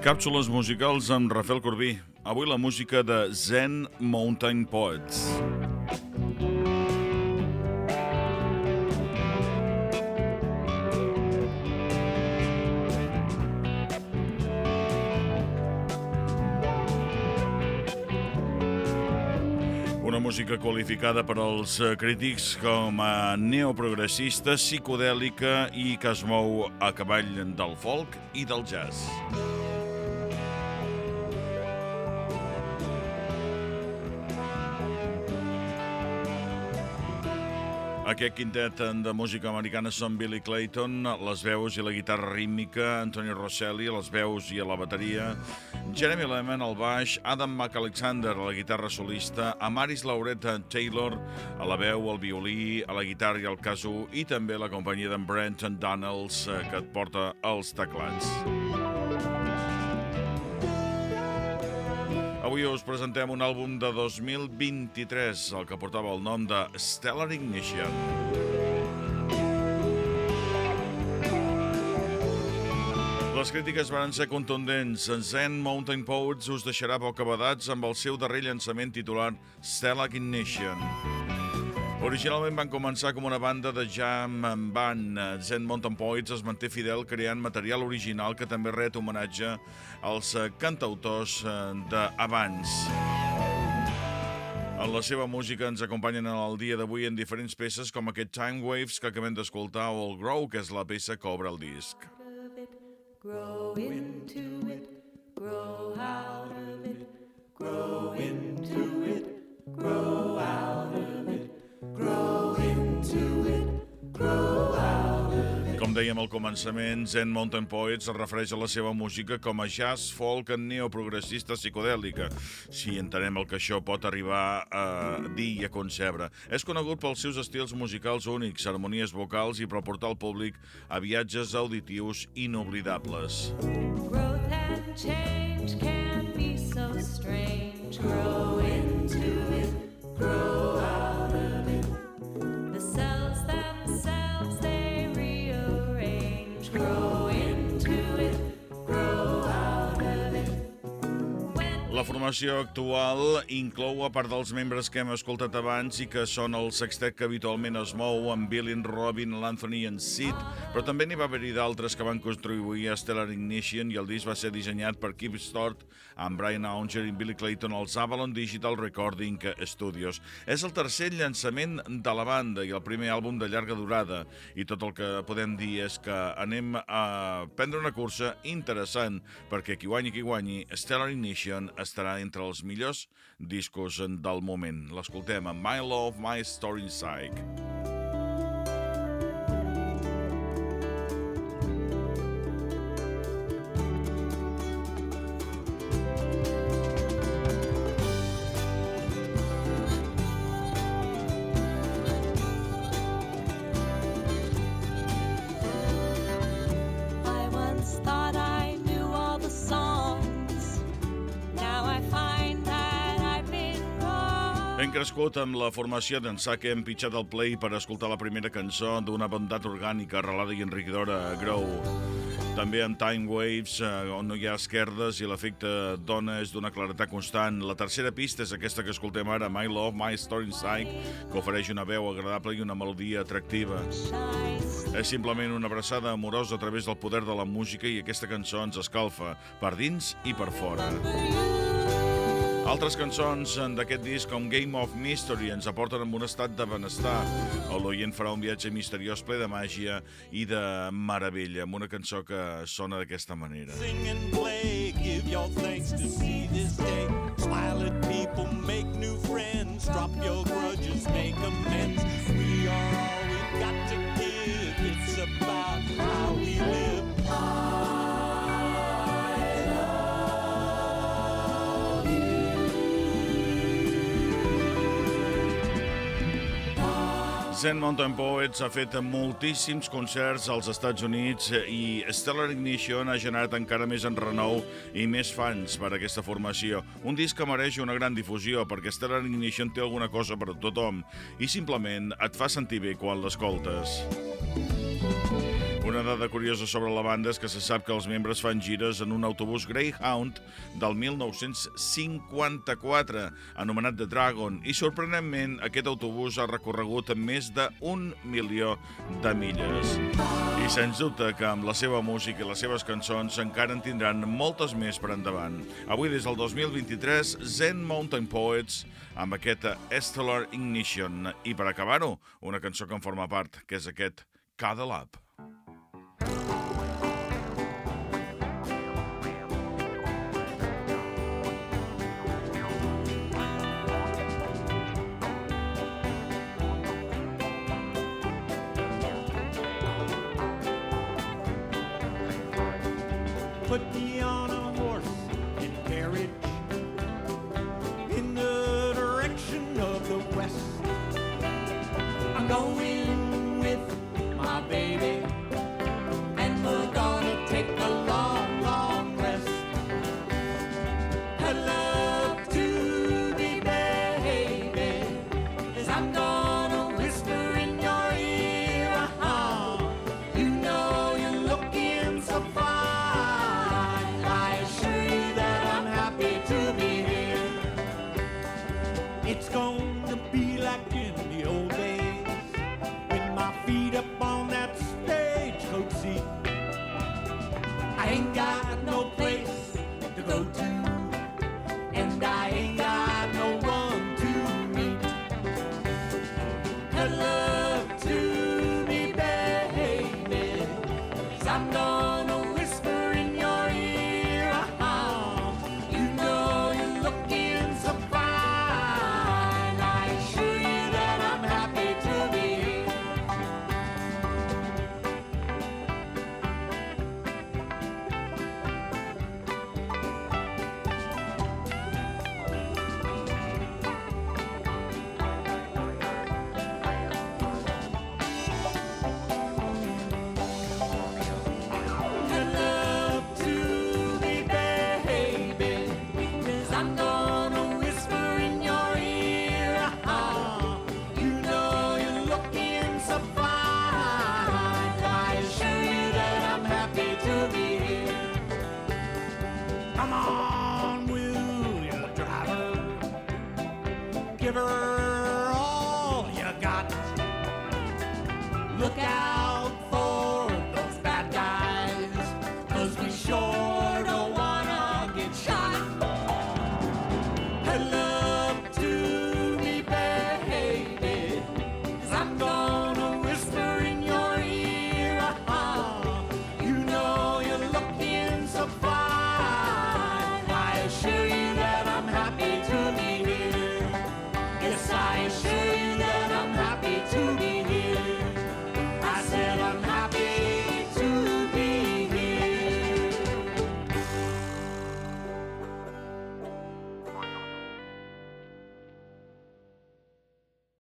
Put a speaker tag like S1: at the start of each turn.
S1: Càpsules musicals amb Rafael Corbí. Avui la música de Zen Mountain Poets. Una música qualificada per als eh, crítics com a neoprogressista, psicodèlica i que es mou a cavall del folk i del jazz. Aquest quintet de música americana són Billy Clayton, les veus i la guitarra rítmica, Anthony Rosselli, les veus i la bateria, Jeremy Lehman al baix, Adam McAlexander a la guitarra solista, Amaris Laureta Taylor a la veu, al violí, a la guitarra i al casu, i també la companyia d'en Brenton Donalds eh, que et porta els teclats. Avui us presentem un àlbum de 2023, el que portava el nom de Stellar Ignition. Les crítiques van ser contundents. Zen Mountain Poets us deixarà bocabadats amb el seu darrer llançament titulat Stellar Ignition. Originalment van començar com una banda de jam en band. Zen Mountain Poets es manté fidel creant material original que també ret homenatge als eh, cantautors eh, d'abans. En la seva música ens acompanyen en el dia d'avui en diferents peces com aquest Time Waves que acabem d'escoltar o el Grow, que és la peça que obre el disc.
S2: Grow into it, grow out of it, grow into
S1: dèiem al començament, Zen Mountain Poets es refereix a la seva música com a jazz, folk, neoprogressista psicodèlica, si entenem el que això pot arribar a dir i a concebre. És conegut pels seus estils musicals únics, harmonies vocals i per portar al públic a viatges auditius inoblidables.
S2: Growth and change can be so strange. Grow
S1: formació actual inclou, a part dels membres que hem escoltat abans i que són el sextet que habitualment es mou, amb Bill, en Robin, l'Anthony i en Sid, però també n'hi va haver-hi d'altres que van contribuir a Stellar Ignition i el disc va ser dissenyat per Keith Stort, amb Brian Aunger i Billy Clayton als Avalon Digital Recording Studios. És el tercer llançament de la banda i el primer àlbum de llarga durada i tot el que podem dir és que anem a prendre una cursa interessant perquè qui guanyi qui guanyi, Stellar Ignition estarà entre els millors discos del moment. L'escoltem amb My Love, My Story Inside. Ben crescut amb la formació d'ençà que hem pitjat el play per escoltar la primera cançó d'una bondat orgànica arrelada i enriquidora Grow. També amb Time Waves, eh, on no hi ha esquerdes i l'efecte dona és d'una claretat constant. La tercera pista és aquesta que escoltem ara, My Love, My Story Inside, que ofereix una veu agradable i una melodia atractiva. És simplement una abraçada amorosa a través del poder de la música i aquesta cançó ens escalfa per dins i per fora. Altres cançons d'aquest disc, com Game of Mystery, ens aporten amb un estat de benestar. El l'oient farà un viatge misteriós ple de màgia i de meravella, amb una cançó que sona d'aquesta manera.
S3: Sing and play, give your thanks to see this day. Smile at people, make new friends, drop your grudges, make amends. We are all we've got to give. It's about
S1: Zen Mountain Poets ha fet moltíssims concerts als Estats Units i Stellar Ignition ha generat encara més enrenou i més fans per a aquesta formació. Un disc que mereix una gran difusió perquè Stellar Ignition té alguna cosa per a tothom i simplement et fa sentir bé quan l'escoltes. Una dada curiosa sobre la banda és que se sap que els membres fan gires en un autobús Greyhound del 1954, anomenat The Dragon, i sorprenentment aquest autobús ha recorregut més d'un milió de milles. I sens dubte que amb la seva música i les seves cançons encara en tindran moltes més per endavant. Avui, des del 2023, Zen Mountain Poets amb aquesta Stellar Ignition. I per acabar-ho, una cançó que en forma part, que és aquest Cuddle Up.
S3: Put me on a horse give her all you got. Look out.